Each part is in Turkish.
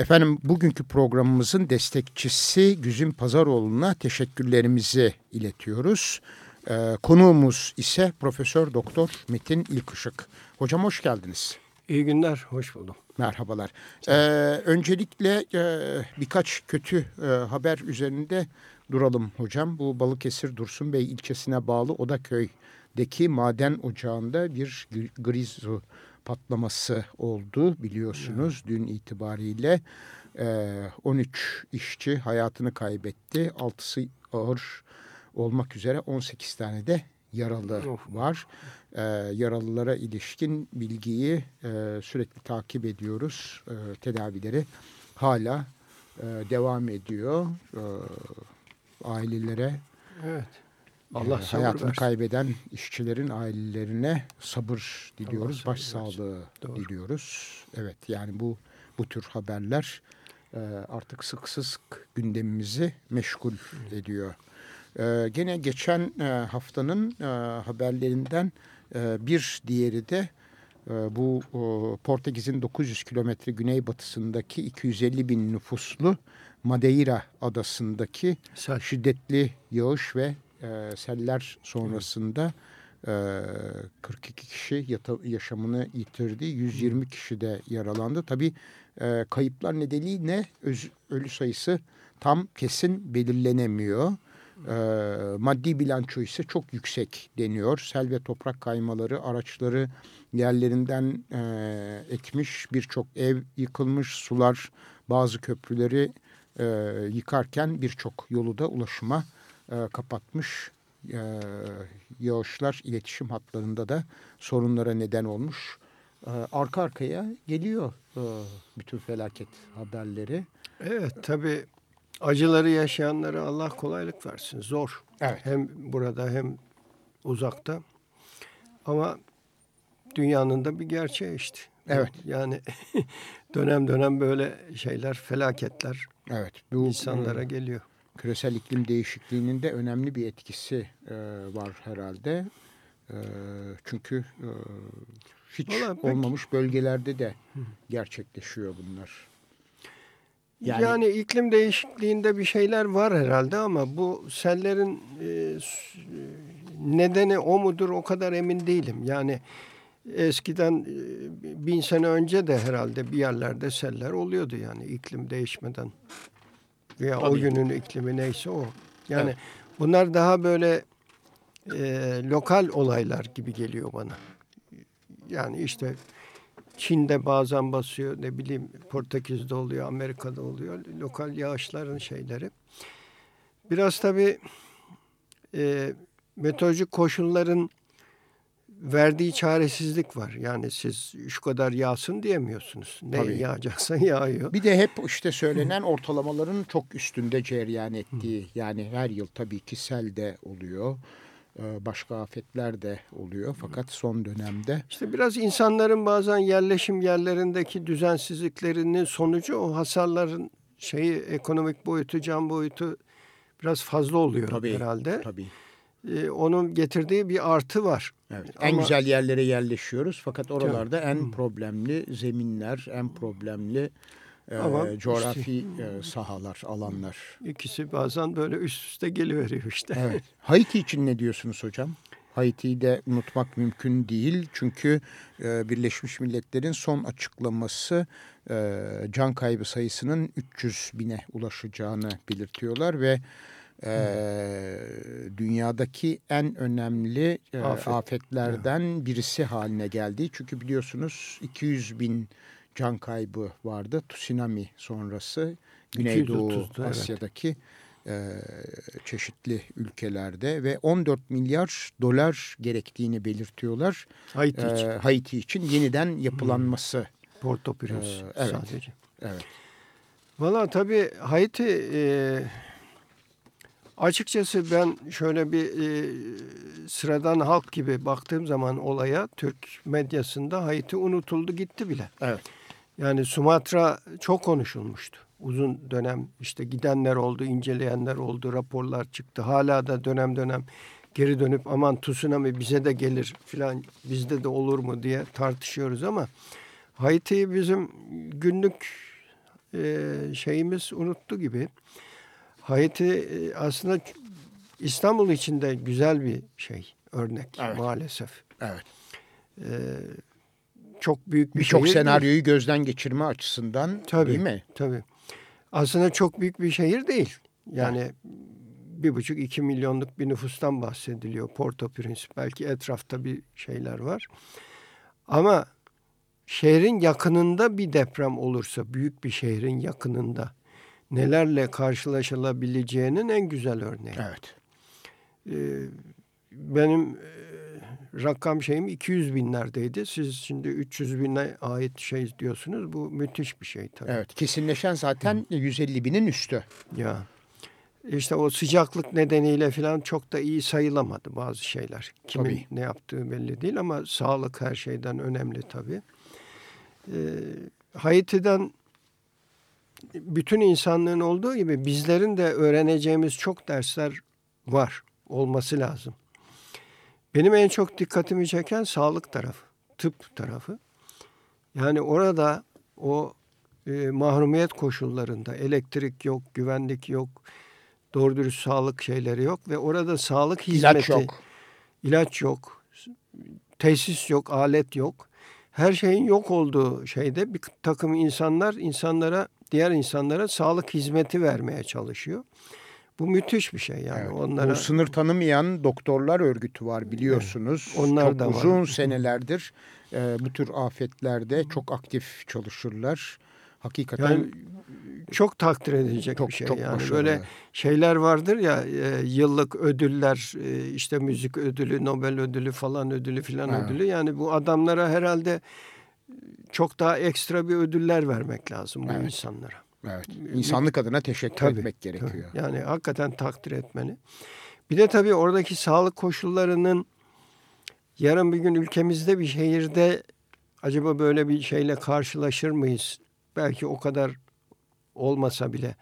Efendim bugünkü programımızın destekçisi Güzin Pazaroğlu'na teşekkürlerimizi iletiyoruz. Ee, konuğumuz ise Profesör Doktor Metin İlkışık. Hocam hoş geldiniz. İyi günler, hoş buldum. Merhabalar. Ee, öncelikle e, birkaç kötü e, haber üzerinde duralım hocam. Bu Balıkesir Dursun Bey ilçesine bağlı Odaköy'deki maden ocağında bir grizu patlaması oldu biliyorsunuz dün itibariyle. E, 13 işçi hayatını kaybetti. 6'sı ağır olmak üzere 18 tane de yaralı var. E, yaralılara ilişkin bilgiyi e, sürekli takip ediyoruz. E, tedavileri hala e, devam ediyor. E, ailelere evet. Allah e, hayatını versin. kaybeden işçilerin ailelerine sabır diliyoruz, başsağlığı diliyoruz. Evet yani bu bu tür haberler e, artık sık sık gündemimizi meşgul ediyor. E, gene geçen e, haftanın e, haberlerinden e, bir diğeri de e, bu Portekiz'in 900 kilometre güneybatısındaki 250 bin nüfuslu Madeira adasındaki Sel. şiddetli yağış ve e, seller sonrasında e, 42 kişi yata, yaşamını yitirdi. 120 kişi de yaralandı. Tabii e, kayıplar nedeniyle öz, ölü sayısı tam kesin belirlenemiyor. E, maddi bilanço ise çok yüksek deniyor. Sel ve toprak kaymaları araçları yerlerinden e, ekmiş. Birçok ev yıkılmış. Sular bazı köprüleri e, yıkarken birçok yolu da ulaşıma e, kapatmış. E, yağışlar iletişim hatlarında da sorunlara neden olmuş. E, arka arkaya geliyor e, bütün felaket haberleri. Evet tabii acıları yaşayanlara Allah kolaylık versin. Zor. Evet. Hem burada hem uzakta. Ama dünyanın da bir gerçeği işte. Evet. Yani dönem dönem böyle şeyler, felaketler evet, bu, insanlara geliyor küresel iklim değişikliğinin de önemli bir etkisi e, var herhalde. E, çünkü e, hiç Vallahi olmamış pek... bölgelerde de gerçekleşiyor bunlar. Yani, yani iklim değişikliğinde bir şeyler var herhalde ama bu sellerin e, nedeni o mudur o kadar emin değilim. Yani eskiden e, bin sene önce de herhalde bir yerlerde seller oluyordu yani iklim değişmeden veya Tabii. o günün iklimi neyse o. Yani evet. bunlar daha böyle e, lokal olaylar gibi geliyor bana. Yani işte Çin'de bazen basıyor, ne bileyim Portekiz'de oluyor, Amerika'da oluyor. Lokal yağışların şeyleri. Biraz tabii e, meteorolojik koşulların verdiği çaresizlik var. Yani siz şu kadar yağsın diyemiyorsunuz. Ne Tabii. yağacaksa yağıyor. Bir de hep işte söylenen ortalamaların çok üstünde cereyan ettiği. Yani her yıl tabii ki sel de oluyor. E, başka afetler de oluyor. Fakat son dönemde... işte biraz insanların bazen yerleşim yerlerindeki düzensizliklerinin sonucu o hasarların şeyi ekonomik boyutu, can boyutu biraz fazla oluyor tabii, herhalde. Tabii e, onun getirdiği bir artı var. Evet, en Ama, güzel yerlere yerleşiyoruz fakat oralarda en problemli zeminler, en problemli e, Ama coğrafi işte, e, sahalar, alanlar. İkisi bazen böyle üst üste geliveriyor işte. Evet. Haiti için ne diyorsunuz hocam? Haiti'yi de unutmak mümkün değil. Çünkü e, Birleşmiş Milletler'in son açıklaması e, can kaybı sayısının 300 bine ulaşacağını belirtiyorlar ve e, dünyadaki en önemli e, Afet. afetlerden birisi haline geldi. Çünkü biliyorsunuz 200 bin can kaybı vardı. Tsunami sonrası Güneydoğu Asya'daki evet e, çeşitli ülkelerde ve 14 milyar dolar gerektiğini belirtiyorlar. Haiti e, için. Haiti için yeniden yapılanması. Hmm. Porto Prince e, evet, sadece. Evet. Valla tabii Haiti e, açıkçası ben şöyle bir e, sıradan halk gibi baktığım zaman olaya Türk medyasında Haiti unutuldu gitti bile. Evet. Yani Sumatra çok konuşulmuştu uzun dönem işte gidenler oldu, inceleyenler oldu, raporlar çıktı. Hala da dönem dönem geri dönüp aman tsunami bize de gelir filan bizde de olur mu diye tartışıyoruz ama Haiti'yi bizim günlük e, şeyimiz unuttu gibi. Haiti e, aslında İstanbul için de güzel bir şey, örnek evet. maalesef. Evet. E, çok büyük bir Birçok senaryoyu gözden geçirme açısından tabii, değil mi? Tabii aslında çok büyük bir şehir değil. Yani bir buçuk iki milyonluk bir nüfustan bahsediliyor Port-au-Prince. Belki etrafta bir şeyler var. Ama şehrin yakınında bir deprem olursa, büyük bir şehrin yakınında nelerle karşılaşılabileceğinin en güzel örneği. Evet. Ee, benim rakam şeyim 200 binlerdeydi. Siz şimdi 300 bine ait şey diyorsunuz. Bu müthiş bir şey tabii. Evet kesinleşen zaten Hı. 150 binin üstü. Ya işte o sıcaklık nedeniyle falan çok da iyi sayılamadı bazı şeyler. Kimin tabii. ne yaptığı belli değil ama sağlık her şeyden önemli tabii. Ee, Haiti'den bütün insanlığın olduğu gibi bizlerin de öğreneceğimiz çok dersler var, olması lazım. Benim en çok dikkatimi çeken sağlık tarafı, tıp tarafı. Yani orada o e, mahrumiyet koşullarında elektrik yok, güvenlik yok, doğru dürüst sağlık şeyleri yok ve orada sağlık hizmeti, ilaç yok, ilaç yok tesis yok, alet yok. Her şeyin yok olduğu şeyde bir takım insanlar insanlara, diğer insanlara sağlık hizmeti vermeye çalışıyor. Bu müthiş bir şey yani. Evet, Onlara... Bu sınır tanımayan doktorlar örgütü var biliyorsunuz. Evet, onlar Çok da uzun var. senelerdir e, bu tür afetlerde çok aktif çalışırlar. Hakikaten yani, çok takdir edilecek çok, bir şey. Çok yani başarılı. böyle şeyler vardır ya e, yıllık ödüller e, işte müzik ödülü, Nobel ödülü falan ödülü filan evet. ödülü. Yani bu adamlara herhalde çok daha ekstra bir ödüller vermek lazım bu evet. insanlara. Evet. İnsanlık adına teşekkür tabii, etmek gerekiyor. Tabii. Yani hakikaten takdir etmeni. Bir de tabii oradaki sağlık koşullarının yarın bir gün ülkemizde bir şehirde acaba böyle bir şeyle karşılaşır mıyız? Belki o kadar olmasa bile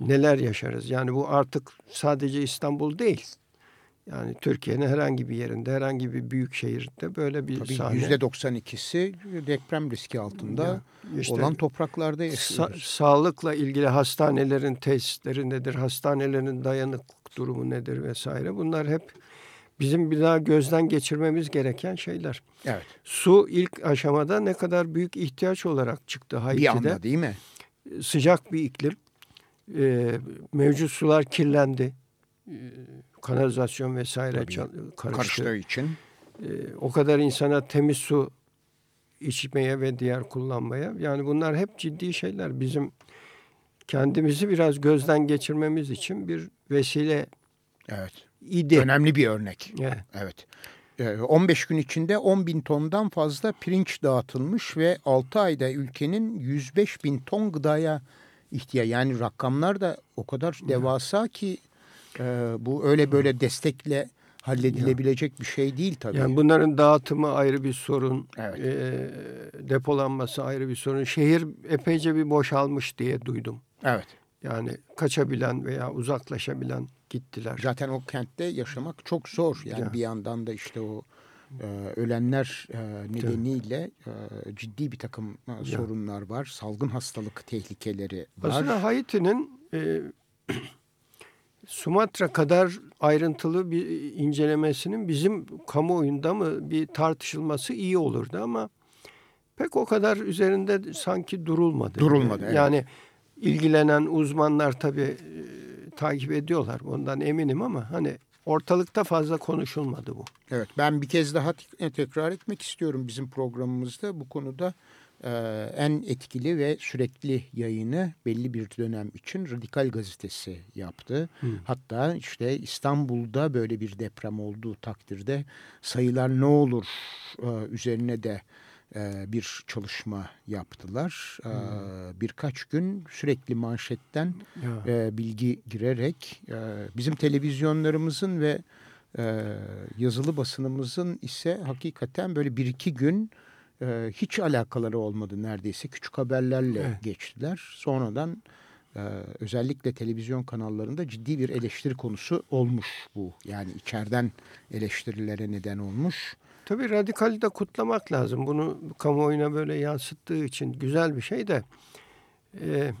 neler yaşarız? Yani bu artık sadece İstanbul değil. Yani Türkiye'nin herhangi bir yerinde, herhangi bir büyük şehirde böyle bir Tabii sahne. %92'si deprem riski altında işte, olan topraklarda. Sa sağlıkla ilgili hastanelerin tesisleri nedir, hastanelerin dayanıklık durumu nedir vesaire. Bunlar hep bizim bir daha gözden geçirmemiz gereken şeyler. Evet. Su ilk aşamada ne kadar büyük ihtiyaç olarak çıktı Haiti'de. Bir anda değil mi? Sıcak bir iklim. Ee, mevcut sular kirlendi kanalizasyon vesaire karıştı. karıştığı için. Ee, o kadar insana temiz su içmeye ve diğer kullanmaya. Yani bunlar hep ciddi şeyler. Bizim kendimizi biraz gözden geçirmemiz için bir vesile Evet. idi. Önemli bir örnek. Evet. evet. 15 ee, gün içinde 10 bin tondan fazla pirinç dağıtılmış ve 6 ayda ülkenin 105 bin ton gıdaya ihtiyaç. Yani rakamlar da o kadar devasa ki e, bu öyle böyle destekle halledilebilecek ya. bir şey değil tabii. Yani bunların dağıtımı ayrı bir sorun. Evet. E, depolanması ayrı bir sorun. Şehir epeyce bir boşalmış diye duydum. Evet. Yani kaçabilen veya uzaklaşabilen gittiler. Zaten o kentte yaşamak çok zor. Yani ya. bir yandan da işte o e, ölenler e, nedeniyle e, ciddi bir takım e, sorunlar var. Salgın hastalık tehlikeleri var. Aslında Haiti'nin e, Sumatra kadar ayrıntılı bir incelemesinin bizim kamuoyunda mı bir tartışılması iyi olurdu ama pek o kadar üzerinde sanki durulmadı. Durulmadı. Evet. Yani ilgilenen uzmanlar tabii e, takip ediyorlar. Ondan eminim ama hani ortalıkta fazla konuşulmadı bu. Evet ben bir kez daha tekrar etmek istiyorum bizim programımızda bu konuda en etkili ve sürekli yayını belli bir dönem için Radikal Gazetesi yaptı. Hı. Hatta işte İstanbul'da böyle bir deprem olduğu takdirde sayılar ne olur e, üzerine de e, bir çalışma yaptılar. Hmm. Birkaç gün sürekli manşetten e, bilgi girerek bizim televizyonlarımızın ve yazılı basınımızın ise hakikaten böyle bir iki gün e, hiç alakaları olmadı neredeyse. Küçük haberlerle evet. geçtiler. Sonradan e, özellikle televizyon kanallarında ciddi bir eleştiri konusu olmuş bu. Yani içeriden eleştirilere neden olmuş. Tabii radikali de kutlamak lazım. Bunu kamuoyuna böyle yansıttığı için güzel bir şey de. Ee,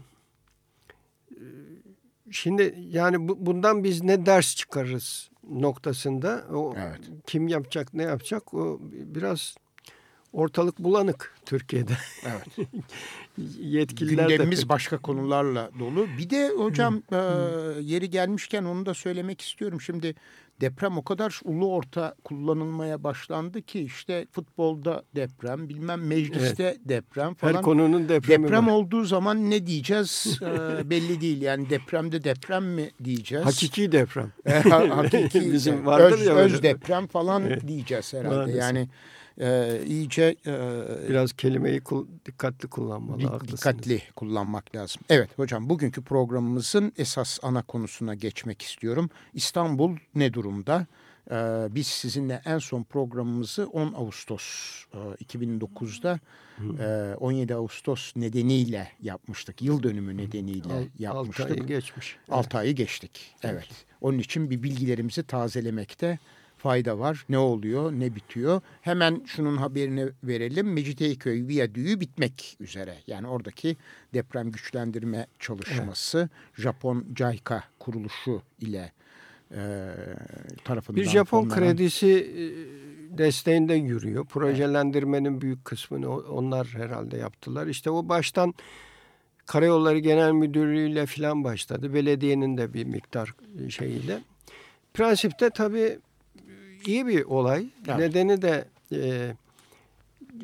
şimdi yani bu, bundan biz ne ders çıkarırız noktasında. O evet. kim yapacak ne yapacak o biraz ortalık bulanık Türkiye'de. Evet. Yetkililer Gündemimiz de başka konularla dolu. Bir de hocam e, yeri gelmişken onu da söylemek istiyorum. Şimdi deprem o kadar ulu orta kullanılmaya başlandı ki işte futbolda deprem, bilmem mecliste evet. deprem falan. Her konunun depremi Deprem var. olduğu zaman ne diyeceğiz e, belli değil. Yani depremde deprem mi diyeceğiz? Hakiki deprem. Hakiki. Bizim vardır öz, ya. Öz deprem falan evet. diyeceğiz herhalde. Maalesef. Yani e, iyice e, biraz kelimeyi kul, dikkatli kullanmalı. Di, dikkatli kullanmak lazım. Evet hocam bugünkü programımızın esas ana konusuna geçmek istiyorum. İstanbul ne durumda? Ee, biz sizinle en son programımızı 10 Ağustos e, 2009'da e, 17 Ağustos nedeniyle yapmıştık. Yıl dönümü nedeniyle Al, yapmıştık. 6 ayı geçmiş. 6 ayı geçtik. Evet. evet. Onun için bir bilgilerimizi tazelemekte fayda var. Ne oluyor, ne bitiyor? Hemen şunun haberini verelim. Mecidiyeköy Viyadüğü bitmek üzere. Yani oradaki deprem güçlendirme çalışması evet. Japon JICA kuruluşu ile e, tarafından. Bir Japon fonlanan... kredisi desteğinde yürüyor. Projelendirmenin büyük kısmını onlar herhalde yaptılar. İşte o baştan Karayolları Genel Müdürlüğü ile filan başladı. Belediyenin de bir miktar şeyiyle. Prensipte tabii iyi bir olay. Evet. Nedeni de e,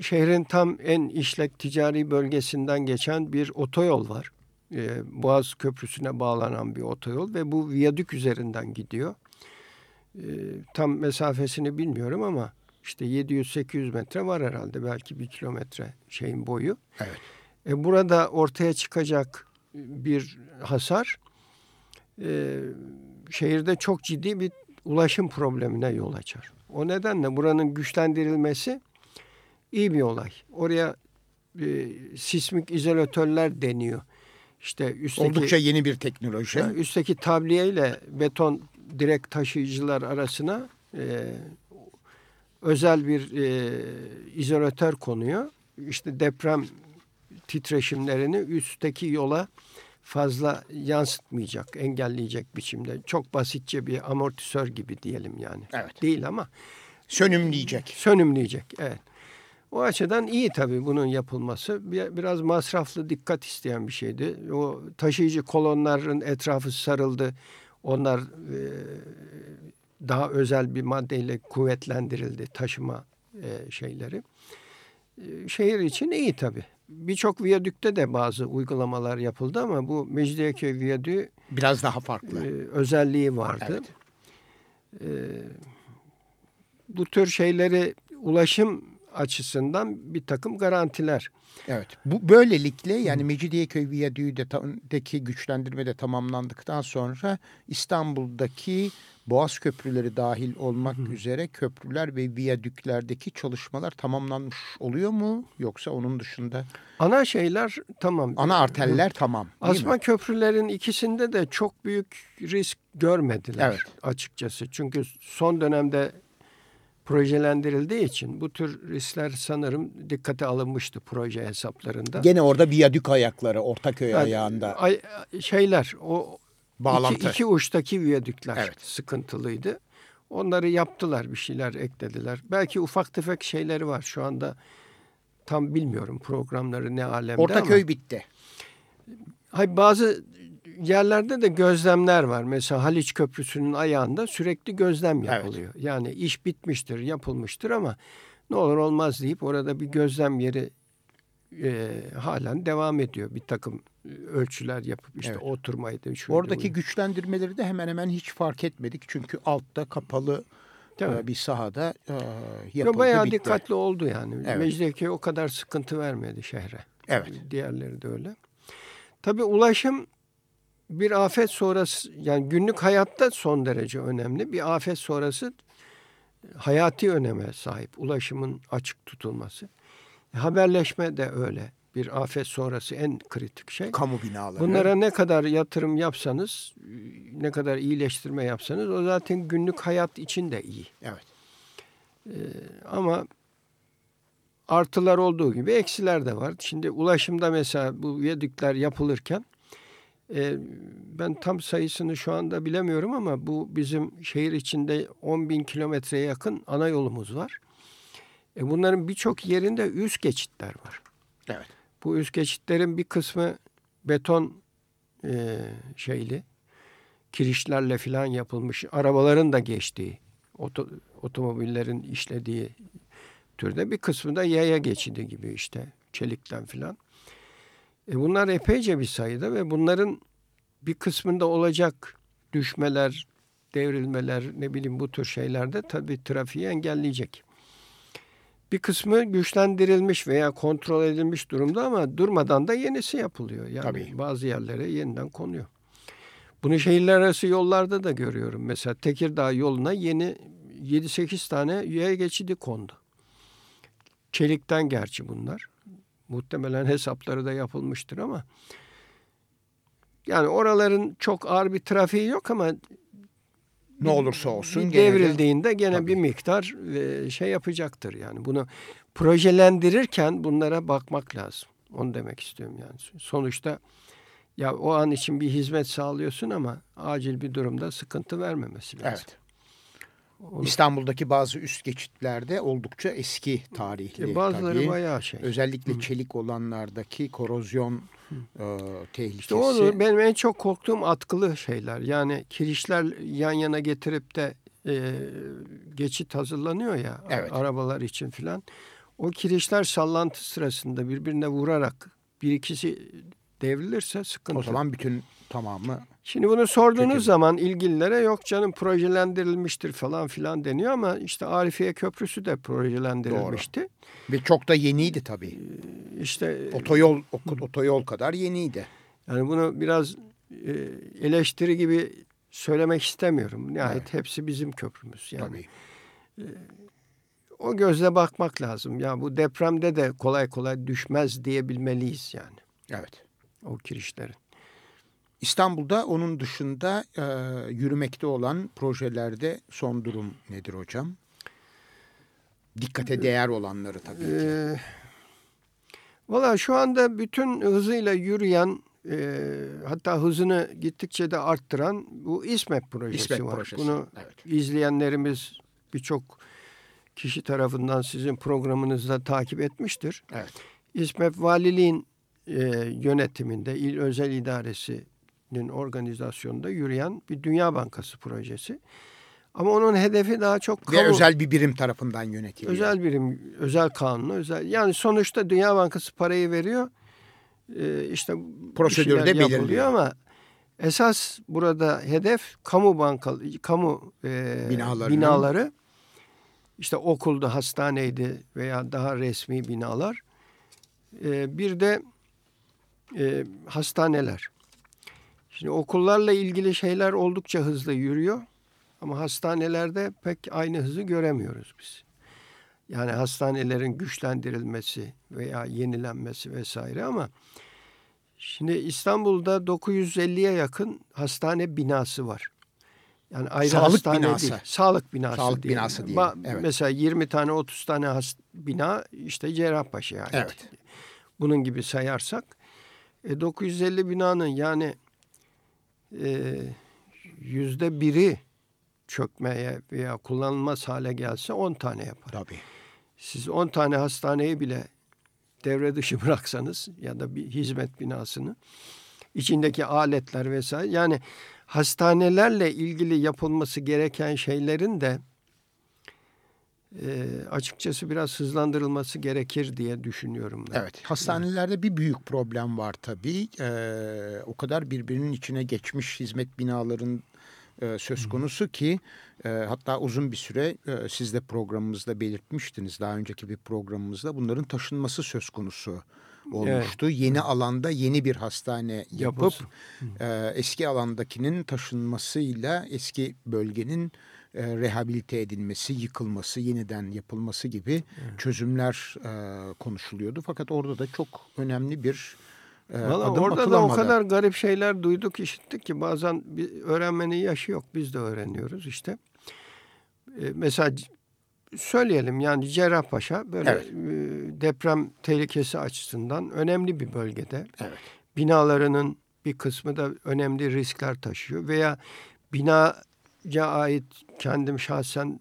şehrin tam en işlek ticari bölgesinden geçen bir otoyol var. E, Boğaz Köprüsü'ne bağlanan bir otoyol ve bu viyadük üzerinden gidiyor. E, tam mesafesini bilmiyorum ama işte 700-800 metre var herhalde belki bir kilometre şeyin boyu. Evet. E, burada ortaya çıkacak bir hasar e, şehirde çok ciddi bir ulaşım problemine yol açar. O nedenle buranın güçlendirilmesi iyi bir olay. Oraya e, sismik izolatörler deniyor. İşte üstteki, Oldukça yeni bir teknoloji. Yani üstteki tabliye ile beton direkt taşıyıcılar arasına e, özel bir e, izolatör konuyor. İşte deprem titreşimlerini üstteki yola fazla yansıtmayacak, engelleyecek biçimde. Çok basitçe bir amortisör gibi diyelim yani. Evet. Değil ama. Sönümleyecek. Sönümleyecek, evet. O açıdan iyi tabii bunun yapılması. Biraz masraflı, dikkat isteyen bir şeydi. O taşıyıcı kolonların etrafı sarıldı. Onlar e, daha özel bir maddeyle kuvvetlendirildi taşıma e, şeyleri. E, şehir için iyi tabii birçok viyadükte de bazı uygulamalar yapıldı ama bu Mecidiyeköy Viyadüğü biraz daha farklı e, özelliği vardı. Evet. E, bu tür şeyleri ulaşım açısından bir takım garantiler. Evet. Bu böylelikle yani Mecidiyeköy Viyadüğü'deki güçlendirme de tamamlandıktan sonra İstanbul'daki Boğaz köprüleri dahil olmak Hı. üzere köprüler ve viyadüklerdeki çalışmalar tamamlanmış oluyor mu? Yoksa onun dışında? Ana şeyler tamam. Ana arterler Hı. tamam. Asma mi? köprülerin ikisinde de çok büyük risk görmediler evet. açıkçası. Çünkü son dönemde projelendirildiği için bu tür riskler sanırım dikkate alınmıştı proje hesaplarında. Gene orada viyadük ayakları Ortaköy yani, ayağında. Ay, şeyler o Bağlantı. İki, iki uçtaki viyadükler evet. sıkıntılıydı. Onları yaptılar bir şeyler eklediler. Belki ufak tefek şeyleri var şu anda tam bilmiyorum programları ne alemde Ortaköy ama. bitti. Hayır, bazı yerlerde de gözlemler var. Mesela Haliç Köprüsü'nün ayağında sürekli gözlem yapılıyor. Evet. Yani iş bitmiştir, yapılmıştır ama ne olur olmaz deyip orada bir gözlem yeri e, halen devam ediyor. Bir takım e, ölçüler yapıp işte evet. oturmaydı. Şuydu, Oradaki bunu. güçlendirmeleri de hemen hemen hiç fark etmedik. Çünkü altta kapalı e, bir sahada e, yapıldı Bayağı bitti. dikkatli oldu yani. Evet. Mecidiyeköy o kadar sıkıntı vermedi şehre. Evet. Diğerleri de öyle. Tabii ulaşım bir afet sonrası yani günlük hayatta son derece önemli. Bir afet sonrası hayati öneme sahip ulaşımın açık tutulması. Haberleşme de öyle. Bir afet sonrası en kritik şey. Kamu binaları. Bunlara ne kadar yatırım yapsanız, ne kadar iyileştirme yapsanız o zaten günlük hayat için de iyi. Evet. Ee, ama artılar olduğu gibi eksiler de var. Şimdi ulaşımda mesela bu viyadükler yapılırken e, ben tam sayısını şu anda bilemiyorum ama bu bizim şehir içinde 10 bin kilometreye yakın ana yolumuz var. E, bunların birçok yerinde üst geçitler var. Evet. Bu üst geçitlerin bir kısmı beton e, şeyli, kirişlerle falan yapılmış, arabaların da geçtiği, oto, otomobillerin işlediği türde bir kısmı da yaya geçidi gibi işte çelikten filan. E bunlar epeyce bir sayıda ve bunların bir kısmında olacak düşmeler, devrilmeler ne bileyim bu tür şeylerde tabii trafiği engelleyecek. Bir kısmı güçlendirilmiş veya kontrol edilmiş durumda ama durmadan da yenisi yapılıyor. Yani Tabii. bazı yerlere yeniden konuyor. Bunu şehirler arası yollarda da görüyorum. Mesela Tekirdağ yoluna yeni 7-8 tane yaya geçidi kondu. Çelikten gerçi bunlar. Muhtemelen hesapları da yapılmıştır ama yani oraların çok ağır bir trafiği yok ama ne olursa olsun devrildiğinde gene, gene bir miktar e, şey yapacaktır yani bunu projelendirirken bunlara bakmak lazım. Onu demek istiyorum yani. Sonuçta ya o an için bir hizmet sağlıyorsun ama acil bir durumda sıkıntı vermemesi lazım. Evet. İstanbul'daki bazı üst geçitlerde oldukça eski tarihli. E bazıları tabii. bayağı şey. Özellikle Hı. çelik olanlardaki korozyon e, tehlikesi. İşte onu benim en çok korktuğum atkılı şeyler. Yani kirişler yan yana getirip de e, geçit hazırlanıyor ya evet. arabalar için filan. O kirişler sallantı sırasında birbirine vurarak bir ikisi devrilirse sıkıntı. O zaman bütün tamamı Şimdi bunu sorduğunuz Kötü. zaman ilgililere yok canım projelendirilmiştir falan filan deniyor ama işte Arifiye Köprüsü de projelendirilmişti. Doğru. Ve çok da yeniydi tabii. Ee, işte otoyol otoyol kadar yeniydi. Yani bunu biraz e, eleştiri gibi söylemek istemiyorum. Nihayet evet. hepsi bizim köprümüz yani. Tabii. E, o gözle bakmak lazım. Ya bu depremde de kolay kolay düşmez diyebilmeliyiz yani. Evet. O kirişlerin. İstanbul'da onun dışında e, yürümekte olan projelerde son durum nedir hocam? Dikkate değer olanları tabii ki. Ee, Valla şu anda bütün hızıyla yürüyen e, hatta hızını gittikçe de arttıran bu İSMEP projesi İSMEP var. Projesi, Bunu evet. izleyenlerimiz birçok kişi tarafından sizin programınızda takip etmiştir. Evet. İSMEP valiliğin e, yönetiminde il özel idaresi organizasyonunda yürüyen bir Dünya Bankası projesi. Ama onun hedefi daha çok kamu, Ve özel bir birim tarafından yönetiliyor. Özel birim, özel kanunu, özel. Yani sonuçta Dünya Bankası parayı veriyor. Ee, işte prosedürde belirliyor ama esas burada hedef kamu bankalı, kamu e, binaları. binaları. İşte okulda, hastaneydi veya daha resmi binalar. E, bir de e, hastaneler. Şimdi okullarla ilgili şeyler oldukça hızlı yürüyor. Ama hastanelerde pek aynı hızı göremiyoruz biz. Yani hastanelerin güçlendirilmesi veya yenilenmesi vesaire ama şimdi İstanbul'da 950'ye yakın hastane binası var. Yani ayrı Sağlık hastane binası. değil. Sağlık binası Sağlık diyelim. binası diyelim. Evet. Mesela 20 tane 30 tane hast bina işte Cerrahpaşa'ya ait. Evet. Bunun gibi sayarsak e, 950 binanın yani yüzde biri çökmeye veya kullanılmaz hale gelse 10 tane yapar. Tabii. Siz 10 tane hastaneyi bile devre dışı bıraksanız ya da bir hizmet binasını içindeki aletler vesaire yani hastanelerle ilgili yapılması gereken şeylerin de e, açıkçası biraz hızlandırılması gerekir diye düşünüyorum. Ben. Evet, hastanelerde bir büyük problem var tabii. Ee, o kadar birbirinin içine geçmiş hizmet binaların e, söz konusu ki e, hatta uzun bir süre e, siz de programımızda belirtmiştiniz daha önceki bir programımızda bunların taşınması söz konusu olmuştu. Evet. Yeni alanda yeni bir hastane yapıp e, eski alandakinin taşınmasıyla eski bölgenin e, rehabilite edilmesi, yıkılması, yeniden yapılması gibi evet. çözümler e, konuşuluyordu. Fakat orada da çok önemli bir e, Vallahi adım orada da o kadar garip şeyler duyduk, işittik ki bazen bir öğrenmenin yaşı yok. Biz de öğreniyoruz işte. E, mesela söyleyelim yani Cerrahpaşa böyle evet. e, deprem tehlikesi açısından önemli bir bölgede. Evet. Binalarının bir kısmı da önemli riskler taşıyor veya bina ya ait kendim şahsen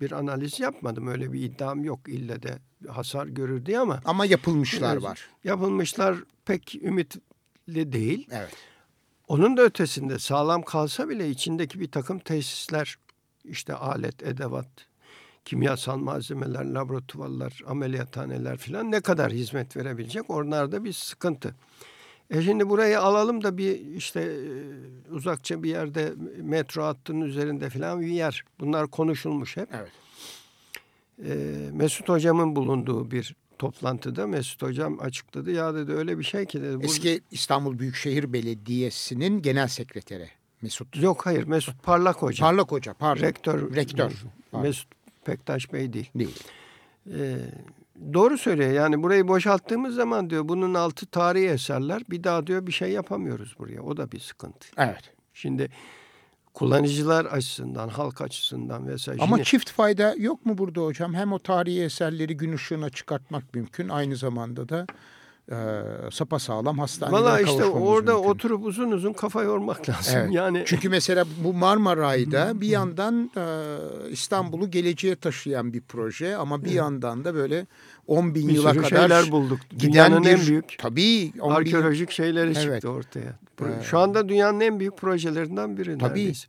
bir analiz yapmadım. Öyle bir iddiam yok ille de hasar görür diye ama. Ama yapılmışlar evet, var. Yapılmışlar pek ümitli değil. Evet. Onun da ötesinde sağlam kalsa bile içindeki bir takım tesisler işte alet, edevat, kimyasal malzemeler, laboratuvarlar, ameliyathaneler filan ne kadar hizmet verebilecek? Onlarda bir sıkıntı. E şimdi burayı alalım da bir işte e, uzakça bir yerde metro hattının üzerinde falan bir yer. Bunlar konuşulmuş hep. Evet. E, Mesut Hocam'ın bulunduğu bir toplantıda Mesut Hocam açıkladı. Ya dedi öyle bir şey ki dedi. Eski İstanbul Büyükşehir Belediyesi'nin genel sekreteri Mesut. Yok hayır Mesut Parlak Hoca. Parlak Hoca pardon. Rektör. Rektör. Mesut Pektaş Bey değil. Değil. Ee, doğru söylüyor. Yani burayı boşalttığımız zaman diyor bunun altı tarihi eserler. Bir daha diyor bir şey yapamıyoruz buraya. O da bir sıkıntı. Evet. Şimdi kullanıcılar açısından, halk açısından vesaire. Ama Şimdi, çift fayda yok mu burada hocam? Hem o tarihi eserleri gün ışığına çıkartmak mümkün. Aynı zamanda da e, sapasağlam hastanelere Valla işte orada mümkün. oturup uzun uzun kafa yormak lazım. Evet. Yani Çünkü mesela bu Marmaray'da bir yandan e, İstanbul'u geleceğe taşıyan bir proje ama bir yandan da böyle 10 bin bir yıla kadar şeyler bulduk. Dünyanın bir, en büyük tabii arkeolojik bin, şeyleri evet. çıktı ortaya. Evet. Şu anda dünyanın en büyük projelerinden biri. Tabii. Neredeyse.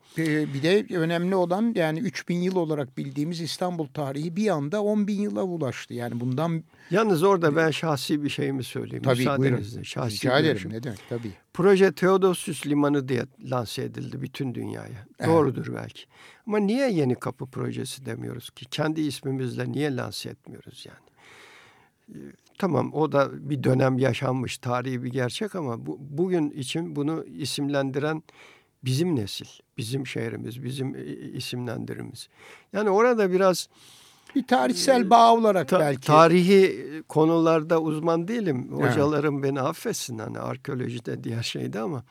Bir de önemli olan yani 3000 yıl olarak bildiğimiz İstanbul tarihi bir anda 10 bin yıla ulaştı. Yani bundan... Yalnız orada ben şahsi bir şeyimi söyleyeyim. Tabii buyurun. Şahsi Rica ederim ne demek tabii. Proje Theodosius Limanı diye lanse edildi bütün dünyaya. Evet. Doğrudur belki. Ama niye Yeni Kapı projesi demiyoruz ki? Kendi ismimizle niye lanse etmiyoruz yani? Tamam o da bir dönem yaşanmış tarihi bir gerçek ama bu, bugün için bunu isimlendiren bizim nesil, bizim şehrimiz, bizim isimlendirimiz. Yani orada biraz bir tarihsel bağ olarak ta, belki. Tarihi konularda uzman değilim. Hocalarım evet. beni affetsin hani arkeolojide diğer şeyde ama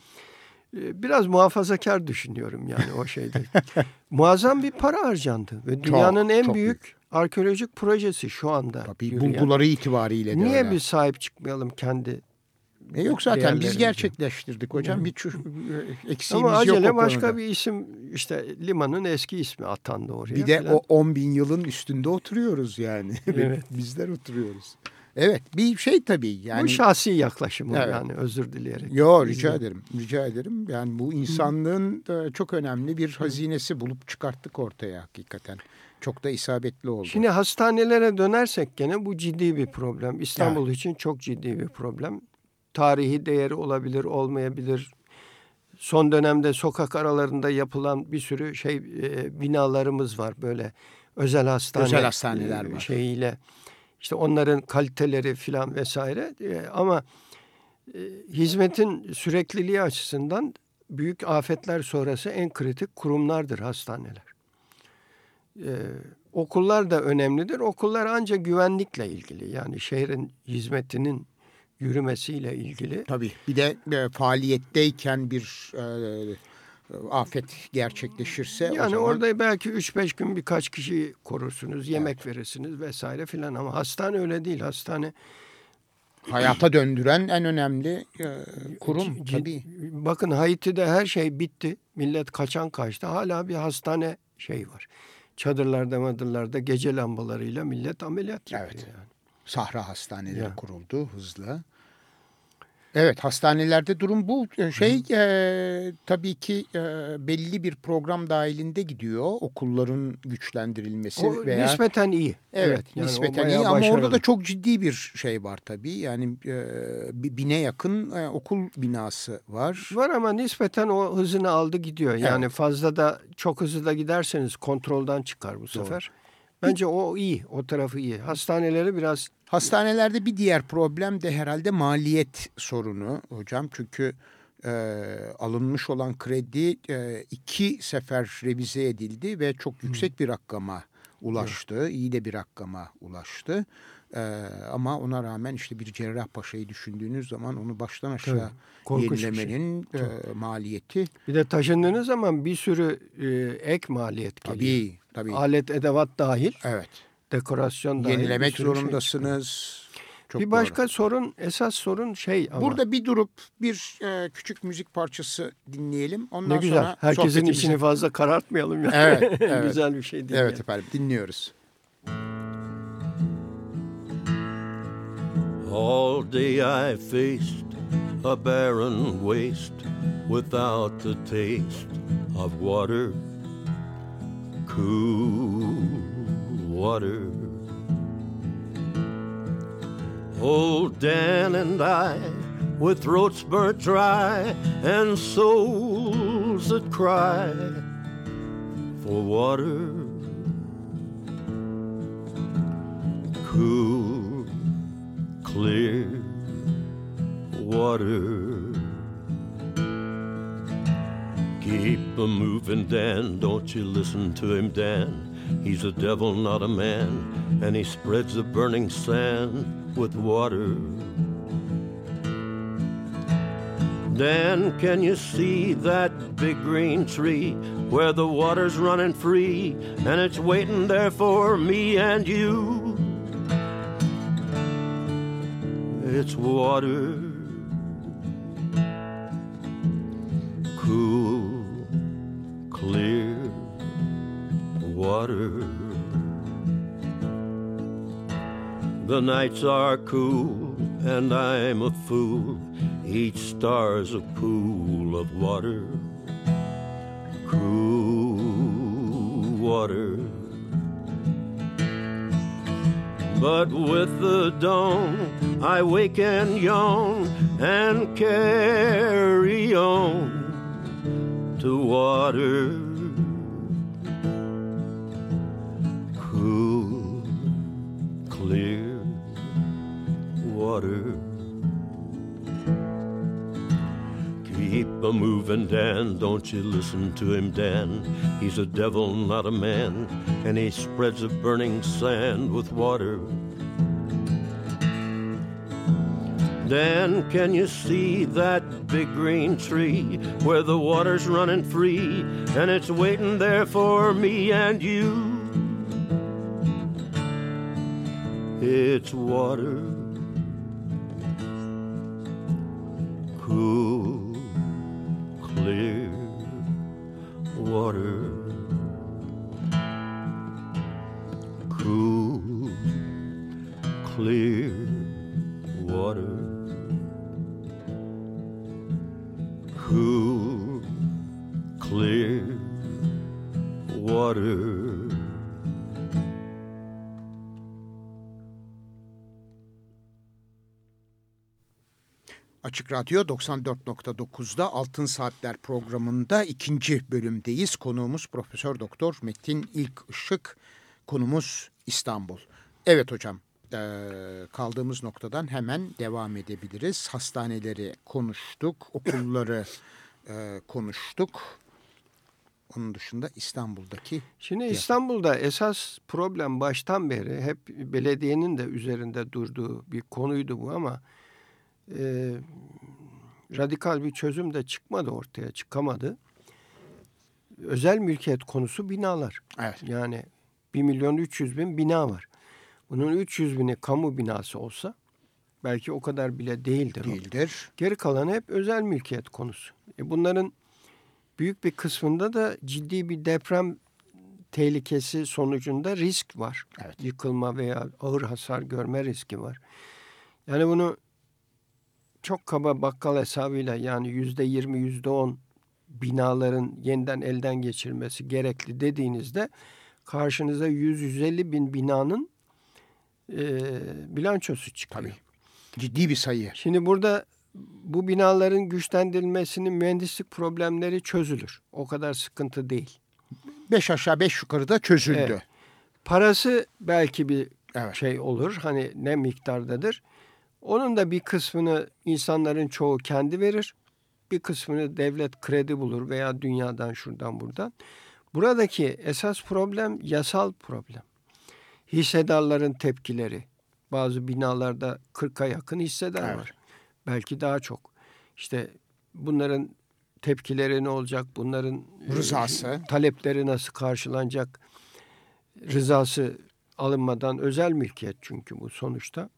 e, biraz muhafazakar düşünüyorum yani o şeyde. Muazzam bir para harcandı ve dünyanın çok, en çok büyük, büyük arkeolojik projesi şu anda. Tabii yürüyen. bulguları itibariyle de Niye öyle. biz sahip çıkmayalım kendi e yok zaten biz gerçekleştirdik hocam. Hiç eksiğimiz Ama acele yok başka konuda. bir isim işte limanın eski ismi atandı oraya. Bir de falan. o 10 bin yılın üstünde oturuyoruz yani. Evet. Bizler oturuyoruz. Evet bir şey tabii. Yani, bu şahsi yaklaşımım evet. yani özür dileyerek. Yok rica ederim. Rica ederim. Yani bu insanlığın da çok önemli bir hazinesi bulup çıkarttık ortaya hakikaten. Çok da isabetli oldu. Şimdi hastanelere dönersek gene bu ciddi bir problem. İstanbul evet. için çok ciddi bir problem. Tarihi değeri olabilir, olmayabilir. Son dönemde sokak aralarında yapılan bir sürü şey e, binalarımız var böyle özel hastane özel hastaneler e, var. şeyiyle. İşte onların kaliteleri filan vesaire e, ama e, hizmetin sürekliliği açısından büyük afetler sonrası en kritik kurumlardır hastaneler. Ee, okullar da önemlidir. Okullar ancak güvenlikle ilgili yani şehrin hizmetinin yürümesiyle ilgili. Tabii bir de e, faaliyetteyken bir e, afet gerçekleşirse yani o zaman... orada belki 3-5 gün birkaç kişi korursunuz, yemek evet. verirsiniz vesaire filan ama hastane öyle değil. Hastane hayata döndüren en önemli e, kurum C tabii. Bakın Haiti'de her şey bitti. Millet kaçan kaçtı. Hala bir hastane şey var çadırlarda madırlarda gece lambalarıyla millet ameliyat yapıyor. Evet. Yani. Sahra hastaneleri ya. kuruldu hızla. Evet hastanelerde durum bu. Ee, şey e, tabii ki e, belli bir program dahilinde gidiyor. Okulların güçlendirilmesi o veya... nispeten iyi. Evet, evet yani nispeten iyi ama başarılı. orada da çok ciddi bir şey var tabii. Yani e, bine yakın e, okul binası var. Var ama nispeten o hızını aldı gidiyor. Yani evet. fazla da çok hızlı da giderseniz kontrolden çıkar bu sefer. Doğru. Bence o iyi, o tarafı iyi. Hastaneleri biraz... Hastanelerde bir diğer problem de herhalde maliyet sorunu hocam. Çünkü e, alınmış olan kredi e, iki sefer revize edildi ve çok yüksek bir rakama ulaştı. Evet. İyi de bir rakama ulaştı. Ee, ama ona rağmen işte bir Cerrahpaşa'yı düşündüğünüz zaman onu baştan aşağı Tabii, yenilemenin şey. e, maliyeti. Bir de taşındığınız zaman bir sürü e, ek maliyet geliyor. Tabii, tabii. Alet edevat dahil. Evet. Dekorasyon dahil. Yenilemek şey zorundasınız. Şey Çok bir başka doğru. sorun, esas sorun şey ama. Burada bir durup bir e, küçük müzik parçası dinleyelim. Ondan ne güzel. sonra Herkesin içini fazla karartmayalım ya. Evet, evet. güzel bir şey değil. Evet yani. efendim dinliyoruz. All day I faced a barren waste without the taste of water, cool water. Old Dan and I, with throats burnt dry and souls that cry for water, cool clear water. Keep a moving, Dan. Don't you listen to him, Dan. He's a devil, not a man, and he spreads the burning sand with water. Dan, can you see that big green tree where the water's running free and it's waiting there for me and you? its water The nights are cool, and I'm a fool. Each star's a pool of water, cool water. But with the dawn, I wake and yawn and carry on to water. Keep a moving, Dan. Don't you listen to him, Dan. He's a devil, not a man, and he spreads a burning sand with water. Dan, can you see that big green tree where the water's running free and it's waiting there for me and you? It's water, cool, clear water, Açık Radyo 94.9'da Altın Saatler programında ikinci bölümdeyiz. Konuğumuz Profesör Doktor Metin İlk Işık. Konumuz İstanbul. Evet hocam e, kaldığımız noktadan hemen devam edebiliriz. Hastaneleri konuştuk, okulları e, konuştuk. Onun dışında İstanbul'daki... Şimdi İstanbul'da esas problem baştan beri hep belediyenin de üzerinde durduğu bir konuydu bu ama e, radikal bir çözüm de çıkmadı ortaya, çıkamadı. Özel mülkiyet konusu binalar. Evet. Yani 1 milyon 300 bin bina var. Bunun 300 bini kamu binası olsa belki o kadar bile değildir. Değildir. O. Geri kalanı hep özel mülkiyet konusu. E bunların büyük bir kısmında da ciddi bir deprem tehlikesi sonucunda risk var. Evet. Yıkılma veya ağır hasar görme riski var. Yani bunu çok kaba bakkal hesabıyla yani yüzde yirmi, yüzde on binaların yeniden elden geçirilmesi gerekli dediğinizde karşınıza 100-150 bin binanın e, bilançosu çıkıyor. Tabii. Ciddi bir sayı. Şimdi burada bu binaların güçlendirilmesinin mühendislik problemleri çözülür. O kadar sıkıntı değil. Beş aşağı beş yukarıda çözüldü. Evet. Parası belki bir evet. şey olur. Hani ne miktardadır. Onun da bir kısmını insanların çoğu kendi verir. Bir kısmını devlet kredi bulur veya dünyadan şuradan buradan. Buradaki esas problem yasal problem. Hissedarların tepkileri. Bazı binalarda 40'a yakın hissedar evet. var. Belki daha çok. İşte bunların tepkileri ne olacak? Bunların e, rızası, talepleri nasıl karşılanacak? Rızası alınmadan özel mülkiyet çünkü bu sonuçta.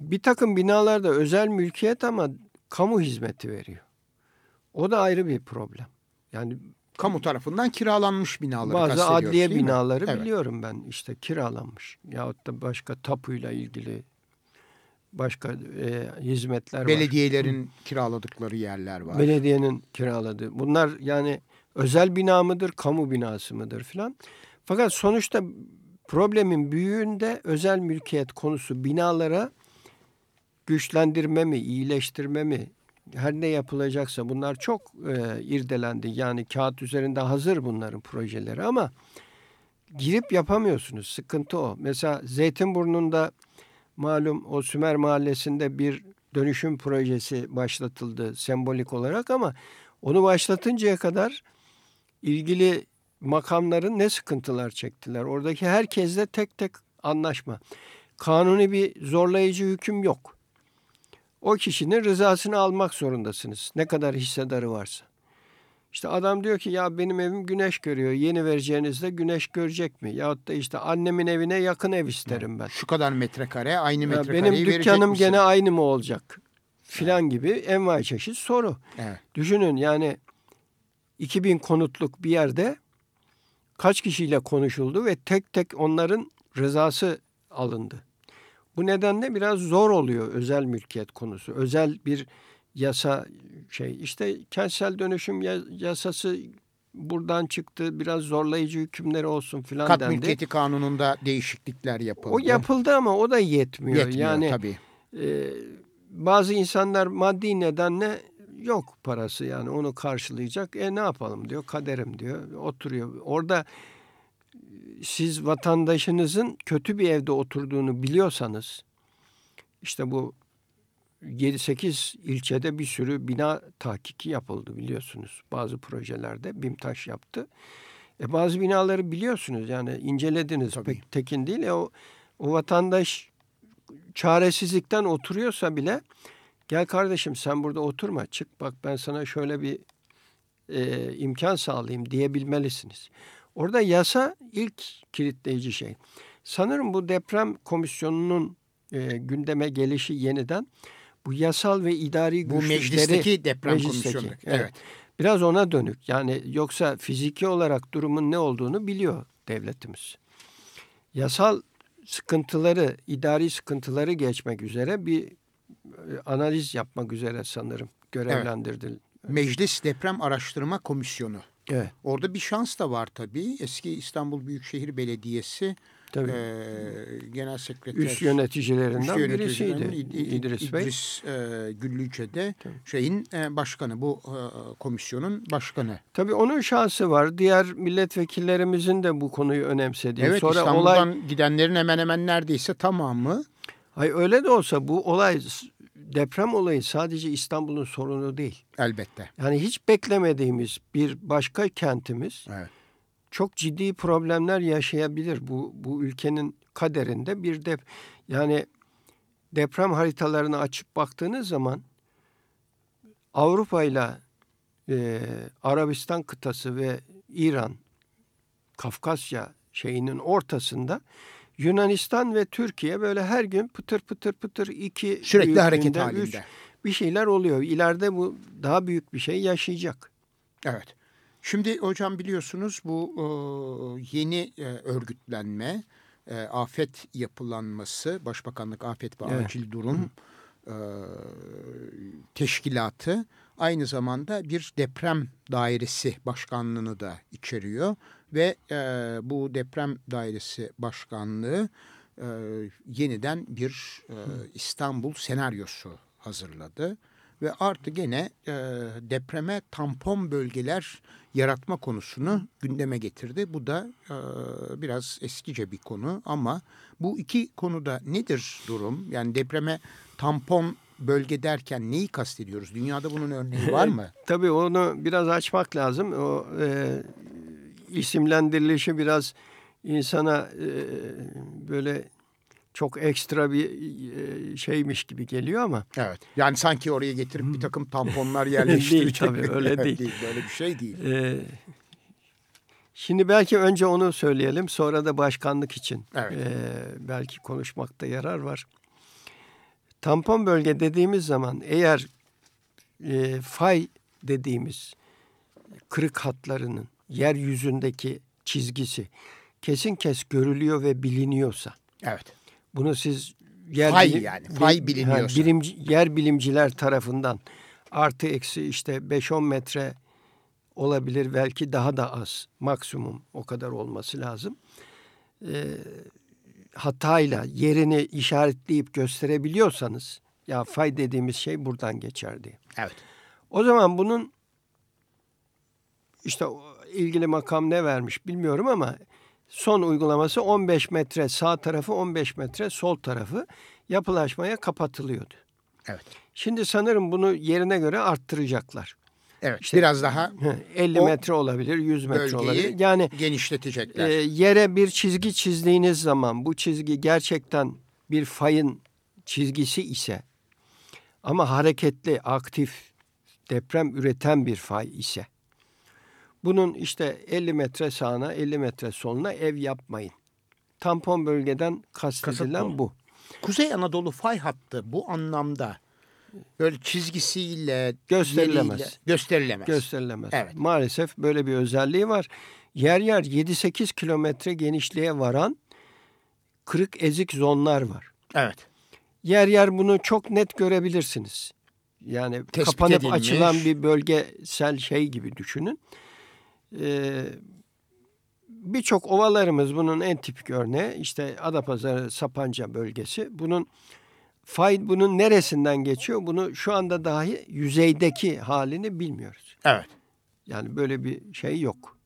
Bir takım binalarda özel mülkiyet ama kamu hizmeti veriyor. O da ayrı bir problem. Yani kamu tarafından kiralanmış binaları Bazı adliye binaları evet. biliyorum ben işte kiralanmış. Yahut da başka tapuyla ilgili başka e, hizmetler Belediyelerin var. kiraladıkları yerler var. Belediyenin kiraladığı. Bunlar yani özel bina mıdır, kamu binası mıdır filan. Fakat sonuçta problemin büyüğünde özel mülkiyet konusu binalara güçlendirme mi, iyileştirme mi, her ne yapılacaksa bunlar çok e, irdelendi. Yani kağıt üzerinde hazır bunların projeleri ama girip yapamıyorsunuz. Sıkıntı o. Mesela Zeytinburnu'nda malum o Sümer Mahallesi'nde bir dönüşüm projesi başlatıldı sembolik olarak ama onu başlatıncaya kadar ilgili makamların ne sıkıntılar çektiler. Oradaki herkesle tek tek anlaşma. Kanuni bir zorlayıcı hüküm yok o kişinin rızasını almak zorundasınız. Ne kadar hissedarı varsa. İşte adam diyor ki ya benim evim güneş görüyor. Yeni vereceğinizde güneş görecek mi? Yahut da işte annemin evine yakın ev isterim ben. Şu kadar metrekare aynı metrekareyi Benim dükkanım gene aynı mı olacak? Filan evet. gibi envai çeşit soru. Evet. Düşünün yani 2000 konutluk bir yerde kaç kişiyle konuşuldu ve tek tek onların rızası alındı. Bu nedenle biraz zor oluyor özel mülkiyet konusu. Özel bir yasa şey işte kentsel dönüşüm yasası buradan çıktı biraz zorlayıcı hükümleri olsun filan dendi. Kat mülkiyeti kanununda değişiklikler yapıldı. O yapıldı ama o da yetmiyor. Yetmiyor yani, tabii. E, bazı insanlar maddi nedenle yok parası yani onu karşılayacak. E ne yapalım diyor kaderim diyor oturuyor. Orada siz vatandaşınızın kötü bir evde oturduğunu biliyorsanız işte bu 7-8 ilçede bir sürü bina tahkiki yapıldı biliyorsunuz. Bazı projelerde BİMTAŞ yaptı. E bazı binaları biliyorsunuz yani incelediniz Tabii. pek tekin değil. E o, o vatandaş çaresizlikten oturuyorsa bile gel kardeşim sen burada oturma çık bak ben sana şöyle bir e, imkan sağlayayım diyebilmelisiniz. Orada yasa ilk kilitleyici şey. Sanırım bu deprem komisyonunun e, gündeme gelişi yeniden bu yasal ve idari bu güçleri... Bu meclisteki deprem meclisteki, komisyonu. Evet. evet. Biraz ona dönük. Yani yoksa fiziki olarak durumun ne olduğunu biliyor devletimiz. Yasal sıkıntıları, idari sıkıntıları geçmek üzere bir e, analiz yapmak üzere sanırım görevlendirdi. Evet. Meclis Deprem Araştırma Komisyonu. Evet. Orada bir şans da var tabii. Eski İstanbul Büyükşehir Belediyesi Tabii. E, Genel Sekreter üst yöneticilerinden üst yöneticilerinden birisiydi İdris Bey. İdris e, Güllüce de şeyin e, başkanı bu e, komisyonun başkanı. Tabii onun şansı var. Diğer milletvekillerimizin de bu konuyu önemsediği. Evet Sonra İstanbul'dan olay... gidenlerin hemen hemen neredeyse tamamı. Hayır öyle de olsa bu olay deprem olayı sadece İstanbul'un sorunu değil. Elbette. Yani hiç beklemediğimiz bir başka kentimiz evet. çok ciddi problemler yaşayabilir. Bu, bu ülkenin kaderinde bir dep yani deprem haritalarını açıp baktığınız zaman Avrupa ile e, Arabistan kıtası ve İran, Kafkasya şeyinin ortasında Yunanistan ve Türkiye böyle her gün pıtır pıtır pıtır iki sürekli hareket halinde. Üç, bir şeyler oluyor. İleride bu daha büyük bir şey yaşayacak. Evet. Şimdi hocam biliyorsunuz bu e, yeni e, örgütlenme, e, afet yapılanması, Başbakanlık Afet ve evet. Acil Durum e, teşkilatı aynı zamanda bir deprem dairesi başkanlığını da içeriyor ve e, bu deprem dairesi başkanlığı e, yeniden bir e, İstanbul senaryosu hazırladı ve artı gene e, depreme tampon bölgeler yaratma konusunu gündeme getirdi. Bu da e, biraz eskice bir konu ama bu iki konuda nedir durum? Yani depreme tampon bölge derken neyi kastediyoruz? Dünyada bunun örneği var mı? Tabii onu biraz açmak lazım. O e, isimlendirilişi biraz insana e, böyle çok ekstra bir e, şeymiş gibi geliyor ama. Evet. Yani sanki oraya getirip bir takım tamponlar yerleştirecek. değil tabii öyle değil. değil. Böyle bir şey değil. Ee, şimdi belki önce onu söyleyelim sonra da başkanlık için evet. e, belki konuşmakta yarar var. Tampon bölge dediğimiz zaman eğer e, fay dediğimiz kırık hatlarının yeryüzündeki çizgisi kesin kes görülüyor ve biliniyorsa. Evet. Bunu siz yer fay yani fay biliniyorsa. bilim, yer bilimciler tarafından artı eksi işte 5-10 metre olabilir belki daha da az maksimum o kadar olması lazım. Ee, hatayla yerini işaretleyip gösterebiliyorsanız ya fay dediğimiz şey buradan geçerdi. Evet. O zaman bunun işte ilgili makam ne vermiş bilmiyorum ama son uygulaması 15 metre sağ tarafı 15 metre sol tarafı yapılaşmaya kapatılıyordu. Evet. Şimdi sanırım bunu yerine göre arttıracaklar. Evet. İşte biraz daha 50 metre olabilir, 100 metre olabilir. Yani genişletecekler. E, yere bir çizgi çizdiğiniz zaman bu çizgi gerçekten bir fayın çizgisi ise ama hareketli, aktif, deprem üreten bir fay ise bunun işte 50 metre sağına 50 metre soluna ev yapmayın. Tampon bölgeden kastedilen bu. Kuzey Anadolu fay hattı bu anlamda böyle çizgisiyle gösterilemez. Yeriyle, gösterilemez. Gösterilemez. Evet. Maalesef böyle bir özelliği var. Yer yer 7-8 kilometre genişliğe varan kırık ezik zonlar var. Evet. Yer yer bunu çok net görebilirsiniz. Yani Tespit kapanıp edilmiş. açılan bir bölgesel şey gibi düşünün. Ee, Birçok ovalarımız bunun en tipik örneği. İşte Adapazarı, Sapanca bölgesi. Bunun fay bunun neresinden geçiyor? Bunu şu anda dahi yüzeydeki halini bilmiyoruz. Evet. Yani böyle bir şey yok.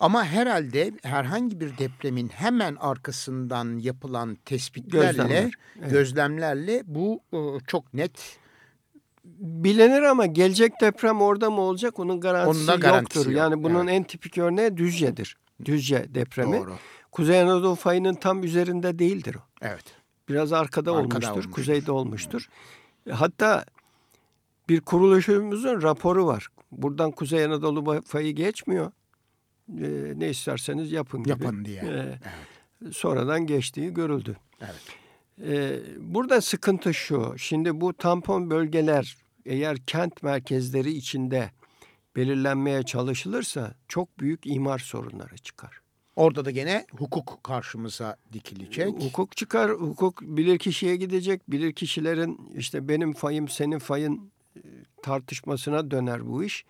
Ama herhalde herhangi bir depremin hemen arkasından yapılan tespitlerle, Gözlemler, evet. gözlemlerle bu e, çok net bilinir ama gelecek deprem orada mı olacak onun garantisi, onun garantisi yoktur. Yok. Yani bunun evet. en tipik örneği Düzce'dir. Düzce depremi. Doğru. Kuzey Anadolu fayının tam üzerinde değildir o. Evet. Biraz arkada, arkada olmuştur, olmuştur, kuzeyde olmuştur. Hatta bir kuruluşumuzun raporu var. Buradan Kuzey Anadolu fayı geçmiyor. Ee, ne isterseniz yapın gibi. Yapın diye. Ee, evet. Sonradan geçtiği görüldü. Evet. Ee, burada sıkıntı şu. Şimdi bu tampon bölgeler eğer kent merkezleri içinde belirlenmeye çalışılırsa çok büyük imar sorunları çıkar. Orada da gene hukuk karşımıza dikilecek. Hukuk çıkar, hukuk bilir kişiye gidecek. Bilir kişilerin işte benim fayım senin fayın e, tartışmasına döner bu iş.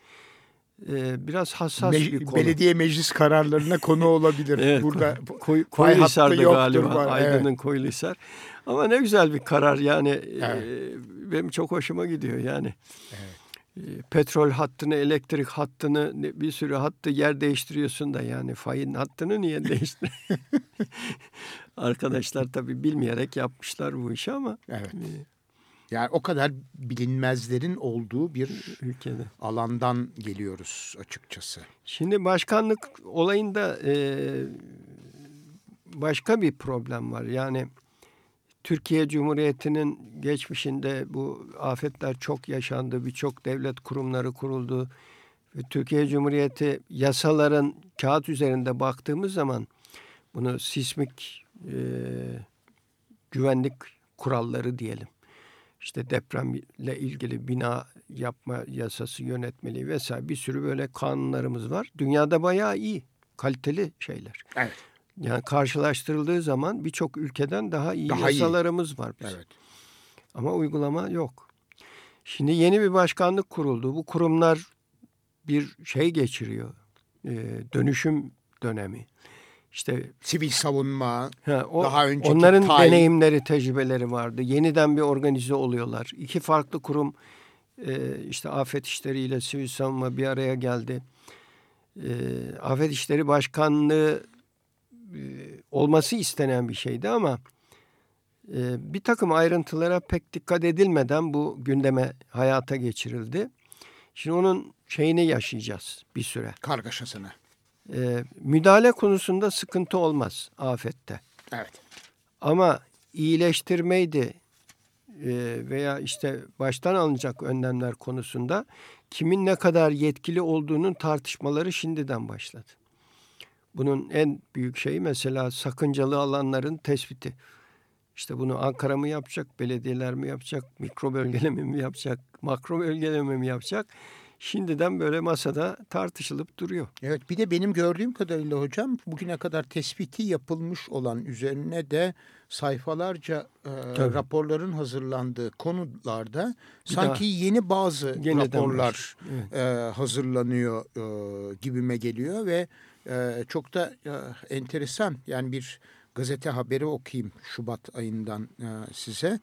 Ee, biraz hassas Me bir konu. Belediye meclis kararlarına konu olabilir. evet, Burada Koy, Koylisar'da galiba var. Aydın'ın evet. Koylisar. Ama ne güzel bir karar yani. Evet. E, benim çok hoşuma gidiyor yani. Evet. E, petrol hattını, elektrik hattını, bir sürü hattı yer değiştiriyorsun da yani fayın hattını niye değiştir? Arkadaşlar tabii bilmeyerek yapmışlar bu işi ama. Evet. E, yani o kadar bilinmezlerin olduğu bir ülkede alandan geliyoruz açıkçası. Şimdi başkanlık olayında e, başka bir problem var. Yani Türkiye Cumhuriyeti'nin geçmişinde bu afetler çok yaşandı. Birçok devlet kurumları kuruldu. Ve Türkiye Cumhuriyeti yasaların kağıt üzerinde baktığımız zaman bunu sismik e, güvenlik kuralları diyelim. İşte depremle ilgili bina yapma yasası yönetmeliği vesaire bir sürü böyle kanunlarımız var. Dünyada bayağı iyi, kaliteli şeyler. Evet. Yani karşılaştırıldığı zaman birçok ülkeden daha iyi daha yasalarımız iyi. var bizim. Evet. Ama uygulama yok. Şimdi yeni bir başkanlık kuruldu. Bu kurumlar bir şey geçiriyor. E, dönüşüm dönemi. İşte sivil savunma, ha, o, daha önceki onların tayin... deneyimleri, tecrübeleri vardı. Yeniden bir organize oluyorlar. İki farklı kurum e, işte afet işleriyle sivil savunma bir araya geldi. E, afet işleri başkanlığı e, olması istenen bir şeydi ama e, bir takım ayrıntılara pek dikkat edilmeden bu gündeme hayata geçirildi. Şimdi onun şeyini yaşayacağız bir süre. Kargaşasını. E, müdahale konusunda sıkıntı olmaz afette. Evet. Ama iyileştirmeydi e, veya işte baştan alınacak önlemler konusunda kimin ne kadar yetkili olduğunun tartışmaları şimdiden başladı. Bunun en büyük şeyi mesela sakıncalı alanların tespiti. İşte bunu Ankara mı yapacak, belediyeler mi yapacak, mikro bölgeleme mi yapacak, makro bölgeleme mi yapacak? Şimdiden böyle masada tartışılıp duruyor. Evet bir de benim gördüğüm kadarıyla hocam bugüne kadar tespiti yapılmış olan üzerine de sayfalarca e, raporların hazırlandığı konularda bir sanki daha, yeni bazı raporlar evet. e, hazırlanıyor e, gibime geliyor ve e, çok da e, enteresan yani bir gazete haberi okuyayım Şubat ayından e, size.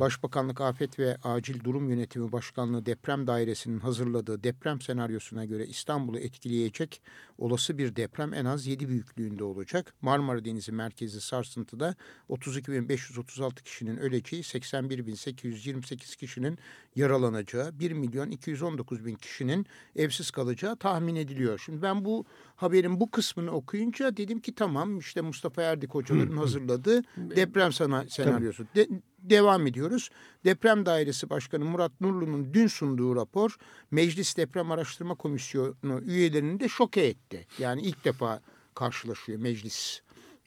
Başbakanlık Afet ve Acil Durum Yönetimi Başkanlığı Deprem Dairesi'nin hazırladığı deprem senaryosuna göre İstanbul'u etkileyecek olası bir deprem en az 7 büyüklüğünde olacak. Marmara Denizi merkezi sarsıntıda 32.536 kişinin öleceği, 81.828 kişinin yaralanacağı, 1 milyon 219 bin kişinin evsiz kalacağı tahmin ediliyor. Şimdi ben bu haberin bu kısmını okuyunca dedim ki tamam işte Mustafa Erdik hocaların hazırladığı deprem senaryosu. De, devam ediyoruz. Deprem Dairesi Başkanı Murat Nurlu'nun dün sunduğu rapor Meclis Deprem Araştırma Komisyonu üyelerini de şoke etti. Yani ilk defa karşılaşıyor meclis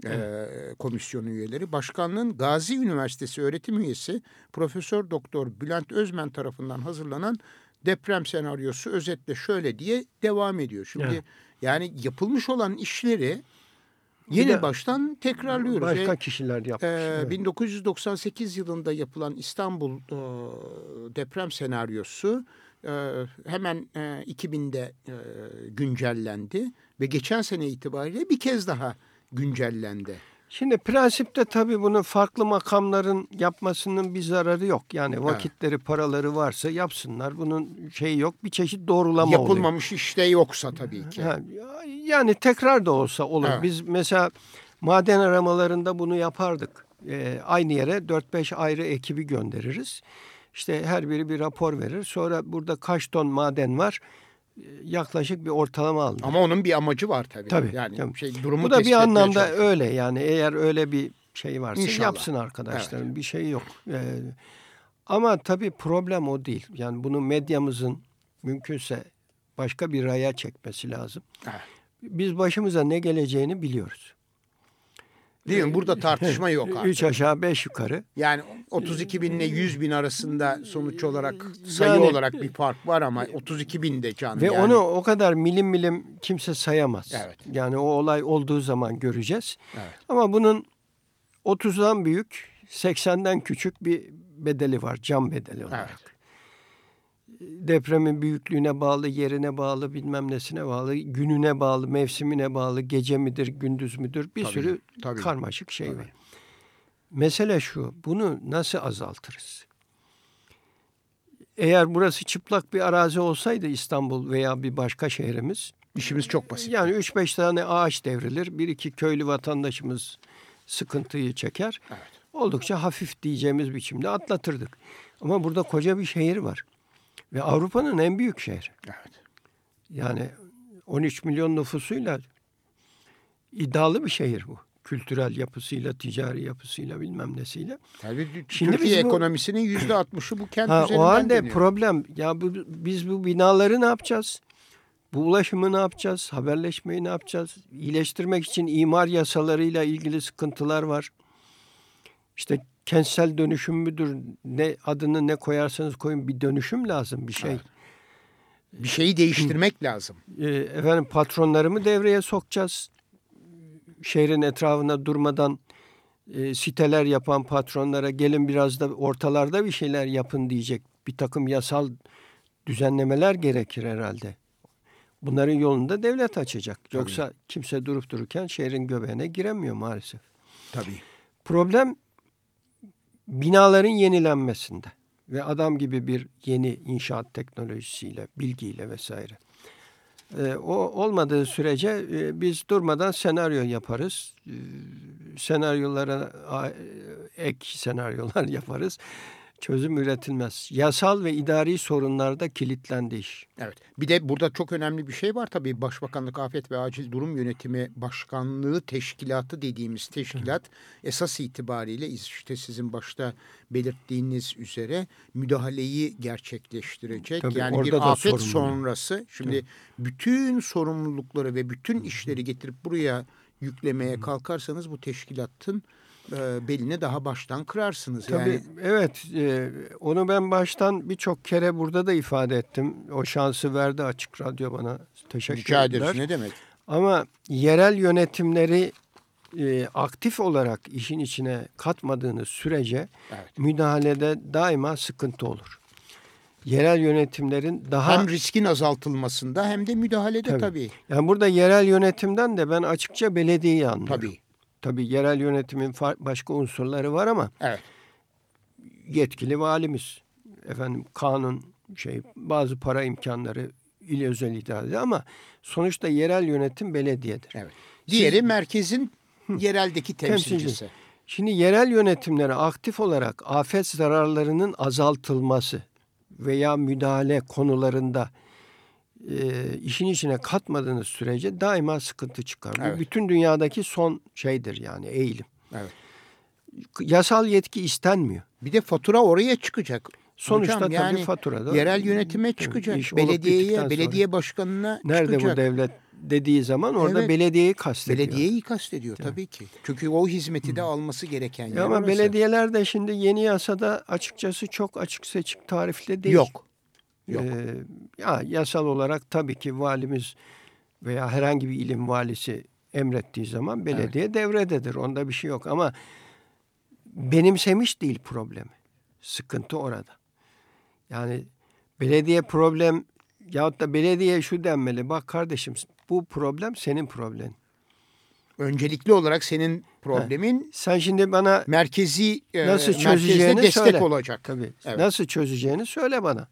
e, komisyonu üyeleri. Başkanlığın Gazi Üniversitesi öğretim üyesi Profesör Doktor Bülent Özmen tarafından hazırlanan deprem senaryosu özetle şöyle diye devam ediyor. Şimdi evet. yani yapılmış olan işleri Yeni de, baştan tekrarlıyoruz. Başka e, kişiler yapmış. E, evet. 1998 yılında yapılan İstanbul e, deprem senaryosu e, hemen e, 2000'de e, güncellendi ve geçen sene itibariyle bir kez daha güncellendi. Şimdi prensipte tabii bunu farklı makamların yapmasının bir zararı yok. Yani vakitleri, paraları varsa yapsınlar. Bunun şeyi yok. Bir çeşit doğrulama Yapılmamış oluyor. işte yoksa tabii ki. Ha, yani tekrar da olsa olur. Evet. Biz mesela maden aramalarında bunu yapardık. Ee, aynı yere 4-5 ayrı ekibi göndeririz. İşte her biri bir rapor verir. Sonra burada kaç ton maden var? Yaklaşık bir ortalama alınır. Ama onun bir amacı var tabii. Tabii. Yani tabii. şey durumu Bu da bir anlamda öyle yani eğer öyle bir şey varsa İnşallah. yapsın arkadaşlarım evet. bir şey yok. Ee, ama tabii problem o değil. Yani bunu medyamızın mümkünse başka bir raya çekmesi lazım. Evet. Biz başımıza ne geleceğini biliyoruz. Değil mi? Burada tartışma yok artık. Üç aşağı beş yukarı. Yani 32 bin ile 100 bin arasında sonuç olarak sayı yani, olarak bir fark var ama 32 bin de canım. Ve yani. onu o kadar milim milim kimse sayamaz. Evet. Yani o olay olduğu zaman göreceğiz. Evet. Ama bunun 30'dan büyük, 80'den küçük bir bedeli var. Cam bedeli olarak. Evet depremin büyüklüğüne bağlı, yerine bağlı, bilmem nesine bağlı, gününe bağlı, mevsimine bağlı, gece midir, gündüz müdür bir tabii, sürü tabii, karmaşık şey tabii. var. Mesele şu, bunu nasıl azaltırız? Eğer burası çıplak bir arazi olsaydı İstanbul veya bir başka şehrimiz... işimiz çok basit. Yani 3-5 tane ağaç devrilir, bir iki köylü vatandaşımız sıkıntıyı çeker. Evet. Oldukça hafif diyeceğimiz biçimde atlatırdık. Ama burada koca bir şehir var. Ve Avrupa'nın en büyük şehri. Evet. Yani 13 milyon nüfusuyla iddialı bir şehir bu. Kültürel yapısıyla, ticari yapısıyla bilmem nesiyle. Tabii Şimdi Türkiye bu, ekonomisinin yüzde altmışı bu kent ha, üzerinden O halde deniyor. problem. Ya bu, biz bu binaları ne yapacağız? Bu ulaşımı ne yapacağız? Haberleşmeyi ne yapacağız? İyileştirmek için imar yasalarıyla ilgili sıkıntılar var. İşte kentsel dönüşüm müdür? Ne adını ne koyarsanız koyun bir dönüşüm lazım bir şey. Evet. Bir şeyi değiştirmek lazım. E, efendim patronlarımı devreye sokacağız. Şehrin etrafında durmadan e, siteler yapan patronlara gelin biraz da ortalarda bir şeyler yapın diyecek bir takım yasal düzenlemeler gerekir herhalde. Bunların yolunda devlet açacak. Tabii. Yoksa kimse durup dururken şehrin göbeğine giremiyor maalesef. Tabii. Problem binaların yenilenmesinde ve adam gibi bir yeni inşaat teknolojisiyle, bilgiyle vesaire. E, o olmadığı sürece e, biz durmadan senaryo yaparız. E, senaryolara ek senaryolar yaparız çözüm üretilmez. Yasal ve idari sorunlarda kilitlendi iş. Evet. Bir de burada çok önemli bir şey var tabii. Başbakanlık Afet ve Acil Durum Yönetimi Başkanlığı Teşkilatı dediğimiz teşkilat esas itibariyle işte sizin başta belirttiğiniz üzere müdahaleyi gerçekleştirecek. Tabii, yani bir afet sorumlu. sonrası şimdi Tabii. bütün sorumlulukları ve bütün işleri getirip buraya yüklemeye kalkarsanız bu teşkilatın e, belini daha baştan kırarsınız. Tabii, yani. Evet e, onu ben baştan birçok kere burada da ifade ettim. O şansı verdi Açık Radyo bana. Teşekkür Rica ederiz ne demek. Ama yerel yönetimleri e, aktif olarak işin içine katmadığınız sürece evet. müdahalede daima sıkıntı olur. Yerel yönetimlerin daha... Hem riskin azaltılmasında hem de müdahalede tabii. tabii. Yani burada yerel yönetimden de ben açıkça belediyeyi anlıyorum. Tabii. Tabii yerel yönetimin başka unsurları var ama evet. yetkili valimiz, efendim kanun, şey bazı para imkanları il özel idare ama sonuçta yerel yönetim belediyedir. Evet. Diğeri Siz, merkezin yereldeki temsilcisi. temsilcisi. Şimdi yerel yönetimlere aktif olarak afet zararlarının azaltılması veya müdahale konularında e, işin içine katmadığınız sürece daima sıkıntı çıkar. Evet. Bu bütün dünyadaki son şeydir yani eğilim. Evet. Yasal yetki istenmiyor. Bir de fatura oraya çıkacak. Sonuçta Hocam, yani tabii faturada yerel yönetime çıkacak. Belediyeye, belediye başkanına Nerede çıkacak. bu devlet dediği zaman orada evet. belediyeyi kastediyor. Belediyeyi kastediyor tabii, ki. Çünkü o hizmeti de alması gereken yer Ama orası. belediyeler de şimdi yeni yasada açıkçası çok açık seçik tarifli değil. Yok. Yok. Ee, ya yasal olarak tabii ki valimiz veya herhangi bir ilim valisi emrettiği zaman belediye evet. devrededir. Onda bir şey yok ama benimsemiş değil problemi. Sıkıntı orada. Yani belediye problem yahut da belediye şu denmeli. Bak kardeşim bu problem senin problemin. Öncelikli olarak senin problemin ha. sen şimdi bana merkezi nasıl çözeceğini destek söyle. olacak. Tabii. Evet. Nasıl çözeceğini söyle bana.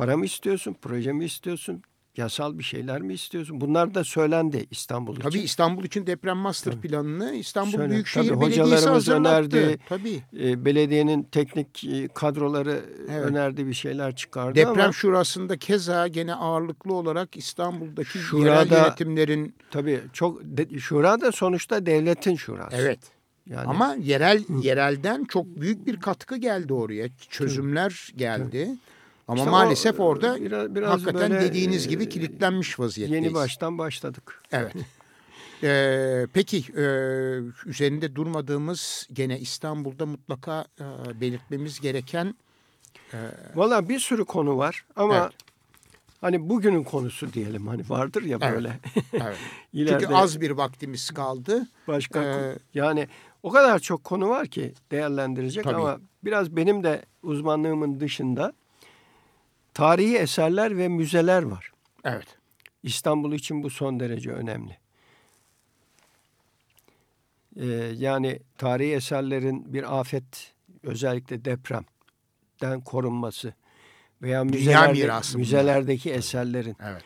Para mı istiyorsun, proje mi istiyorsun, yasal bir şeyler mi istiyorsun? Bunlar da söylendi İstanbul için. Tabii İstanbul için deprem master Tabii. planını İstanbul Söyle. Büyükşehir Tabii, Belediyesi hazırlattı. önerdi. Tabii. E, belediyenin teknik e, kadroları evet. önerdi bir şeyler çıkardı Deprem ama, şurasında keza gene ağırlıklı olarak İstanbul'daki şurada, yerel yönetimlerin... Tabii çok de, şura da sonuçta devletin şurası. Evet. Yani, Ama yerel yerelden çok büyük bir katkı geldi oraya. Çözümler geldi. Tabii. Ama işte maalesef o, orada biraz, biraz hakikaten böyle, dediğiniz gibi kilitlenmiş vaziyetteyiz. Yeni baştan başladık. Evet. Ee, peki e, üzerinde durmadığımız gene İstanbul'da mutlaka e, belirtmemiz gereken... E, Valla bir sürü konu var ama evet. hani bugünün konusu diyelim hani vardır ya böyle. Evet. evet. Çünkü az bir vaktimiz kaldı. Başka ee, yani o kadar çok konu var ki değerlendirecek tabii. ama biraz benim de uzmanlığımın dışında Tarihi eserler ve müzeler var. Evet. İstanbul için bu son derece önemli. Ee, yani tarihi eserlerin bir afet, özellikle depremden korunması veya müzelerde, müzelerdeki eserlerin. Evet.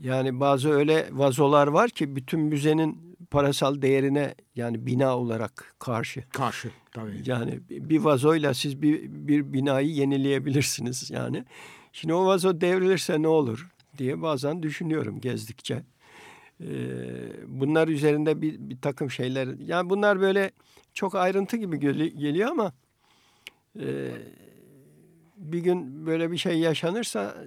Yani bazı öyle vazolar var ki bütün müzenin parasal değerine yani bina olarak karşı. Karşı tabii. Yani bir vazoyla siz bir, bir binayı yenileyebilirsiniz yani. Şimdi o vazo devrilirse ne olur diye bazen düşünüyorum gezdikçe. Ee, bunlar üzerinde bir, bir takım şeyler. Yani bunlar böyle çok ayrıntı gibi geliyor ama e, bir gün böyle bir şey yaşanırsa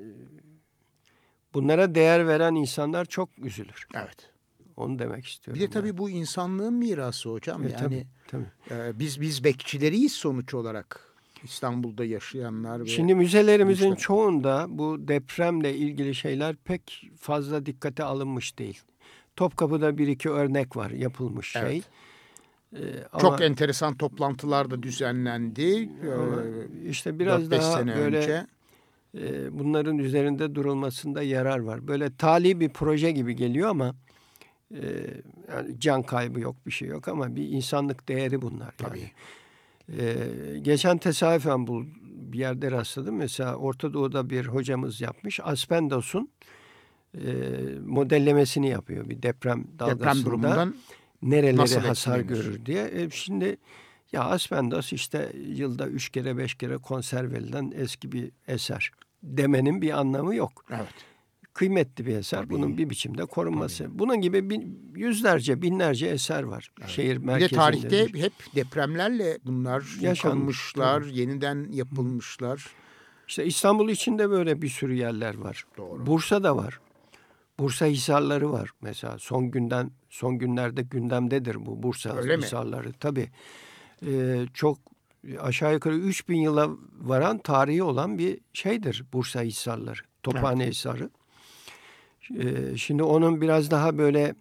bunlara değer veren insanlar çok üzülür. Evet. Onu demek istiyorum. Bir de tabii yani. bu insanlığın mirası hocam. E, yani tabii, tabii. E, biz biz bekçileriyiz sonuç olarak. İstanbul'da yaşayanlar. Ve Şimdi müzelerimizin işte... çoğunda bu depremle ilgili şeyler pek fazla dikkate alınmış değil. Topkapı'da bir iki örnek var yapılmış şey. Çok ama, enteresan toplantılar da düzenlendi. Ama işte biraz daha böyle önce. E, bunların üzerinde durulmasında yarar var. Böyle tali bir proje gibi geliyor ama e, yani can kaybı yok bir şey yok ama bir insanlık değeri bunlar. Tabii. Ee, geçen tesadüfen bu bir yerde rastladım. Mesela Orta Doğu'da bir hocamız yapmış. Aspendos'un e, modellemesini yapıyor bir deprem dalgasında. Deprem nereleri hasar görür diye. E, şimdi ya Aspendos işte yılda üç kere beş kere konser verilen eski bir eser demenin bir anlamı yok. Evet kıymetli bir eser. Tabii. Bunun bir biçimde korunması. Tabii. Bunun gibi bin, yüzlerce, binlerce eser var evet. şehir merkezinde. Bir de tarihte hep depremlerle bunlar yaşanmışlar, yeniden yapılmışlar. İşte İstanbul içinde böyle bir sürü yerler var. Doğru. Bursa'da var. Bursa hisarları var mesela. Son günden son günlerde gündemdedir bu Bursa Öyle hisarları. Mi? Tabii. Ee, çok aşağı yukarı 3000 yıla varan tarihi olan bir şeydir Bursa hisarları. Tophane evet. hisarı. Ee, şimdi onun biraz daha böyle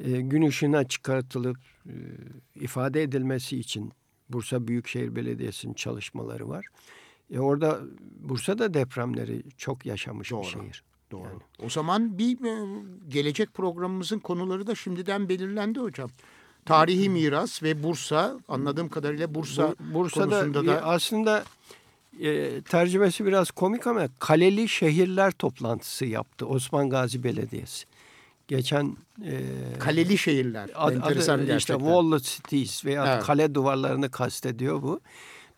e, gün ışığına çıkartılıp e, ifade edilmesi için Bursa Büyükşehir Belediyesi'nin çalışmaları var. E orada Bursa'da depremleri çok yaşamış Doğru. bir şehir. Doğru. Yani. O zaman bir e, gelecek programımızın konuları da şimdiden belirlendi hocam. Tarihi miras ve Bursa anladığım kadarıyla Bursa Bursa'da konusunda da aslında e, tercümesi biraz komik ama kaleli şehirler toplantısı yaptı Osman Gazi Belediyesi. Geçen e, kaleli şehirler. Ad, Enteresan adı, işte Wall Cities veya evet. kale duvarlarını kastediyor bu.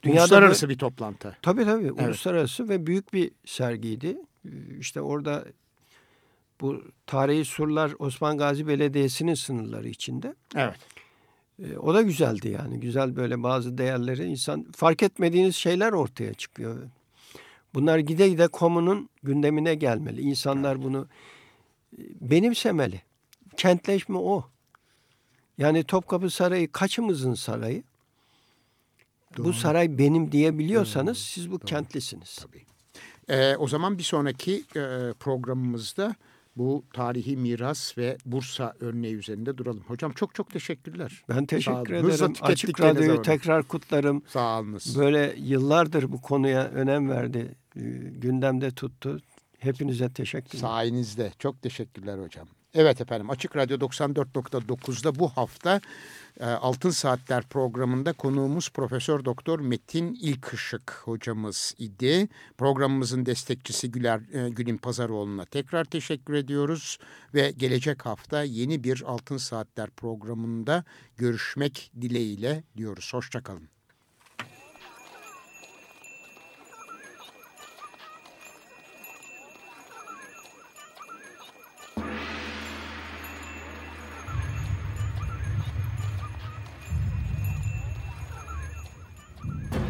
Dünyada uluslararası bir toplantı. Tabii tabii evet. uluslararası ve büyük bir sergiydi. İşte orada bu tarihi surlar Osman Gazi Belediyesi'nin sınırları içinde. Evet. E, o da güzeldi yani. Güzel böyle bazı değerleri insan fark etmediğiniz şeyler ortaya çıkıyor. Bunlar gide gide komunun gündemine gelmeli. İnsanlar bunu e, benimsemeli. Kentleşme o. Yani Topkapı Sarayı kaçımızın sarayı? Doğru. Bu saray benim diyebiliyorsanız Doğru. siz bu Doğru. kentlisiniz. Tabii. Ee, o zaman bir sonraki e, programımızda bu tarihi miras ve Bursa örneği üzerinde duralım. Hocam çok çok teşekkürler. Ben teşekkür ederim. Açık Radyo'yu tekrar kutlarım. Sağ olunuz. Böyle yıllardır bu konuya önem verdi. Ee, gündemde tuttu. Hepinize teşekkürler. Sayenizde. Çok teşekkürler hocam. Evet efendim Açık Radyo 94.9'da bu hafta e, Altın Saatler programında konuğumuz Profesör Doktor Metin İlkışık hocamız idi. Programımızın destekçisi Güler e, Gülün Pazaroğlu'na tekrar teşekkür ediyoruz ve gelecek hafta yeni bir Altın Saatler programında görüşmek dileğiyle diyoruz. Hoşçakalın.